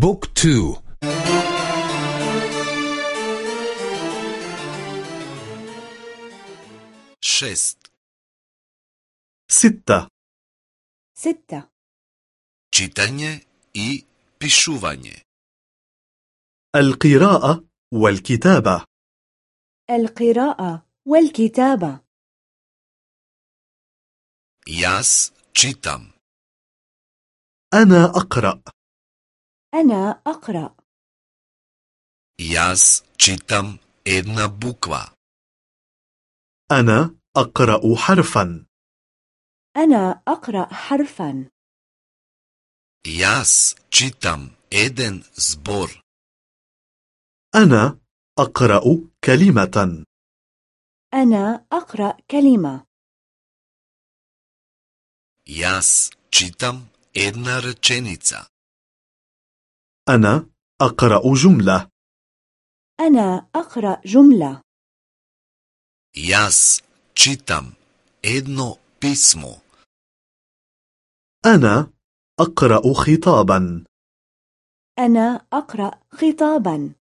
بوك تو شست ستة ستة читање и пишување القراءة والكتابة القراءة والكتابة Јас читам. أنا أقرأ أنا أقرأ Јас читам една буква. أنا أقرأ حرفا أنا أقرأ حرفا Јас читам еден збор. أنا أقرأ كلمة أنا أقرأ كلمة Јас читам една реченица. أنا أقرأ جملة أنا أقرأ جملة Јас читам едно писмо. أنا أقرأ خطابا أنا أقرأ خطابا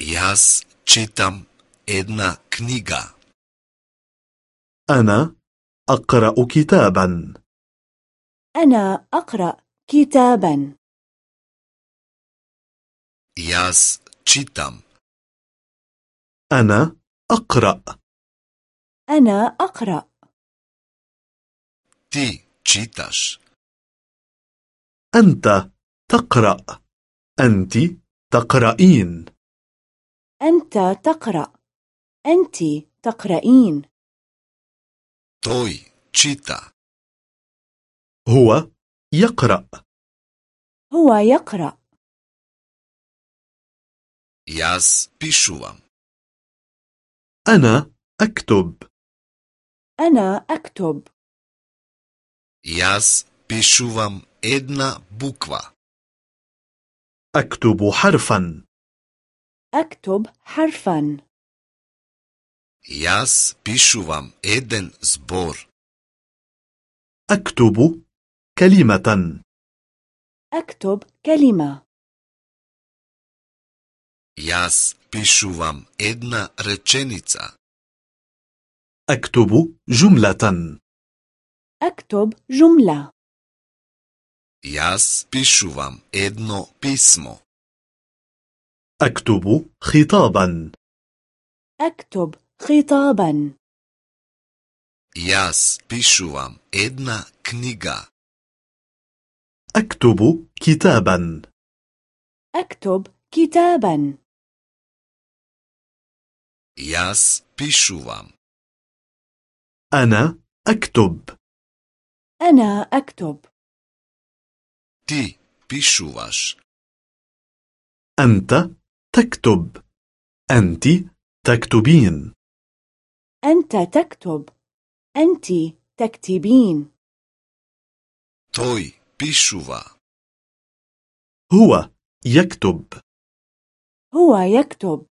Јас читам една книга. أنا أقرأ كتابا أنا أقرأ كتابا Jaz čitam. أنا أقرأ. أنا أقرأ. Ti čitaš. أنت تقرأ. أنت تقرأين. أنت تقرأ. أنت تقرأين. Toj čita. هو يقرأ. هو يقرأ. Јас пишувам. أنا أكتب أنا أكتب Јас пишувам една буква. أكتب حرفا أكتب حرفا Јас пишувам еден збор. أكتب كلمة أكتب كلمة Јас пишувам една реченица. أكتب جملة أكتب جملة Јас пишувам едно писмо. أكتب خطابا أكتب خطابا Јас пишувам една книга. أكتب كتابا أكتب كتابا Jaz pišu vam. أنا أكتب. أنا أكتب. Ti pišuvaš. أنت تكتب. أنت تكتبين. أنت تكتب. أنت تكتبين. Toj pišuva. هو يكتب. هو يكتب.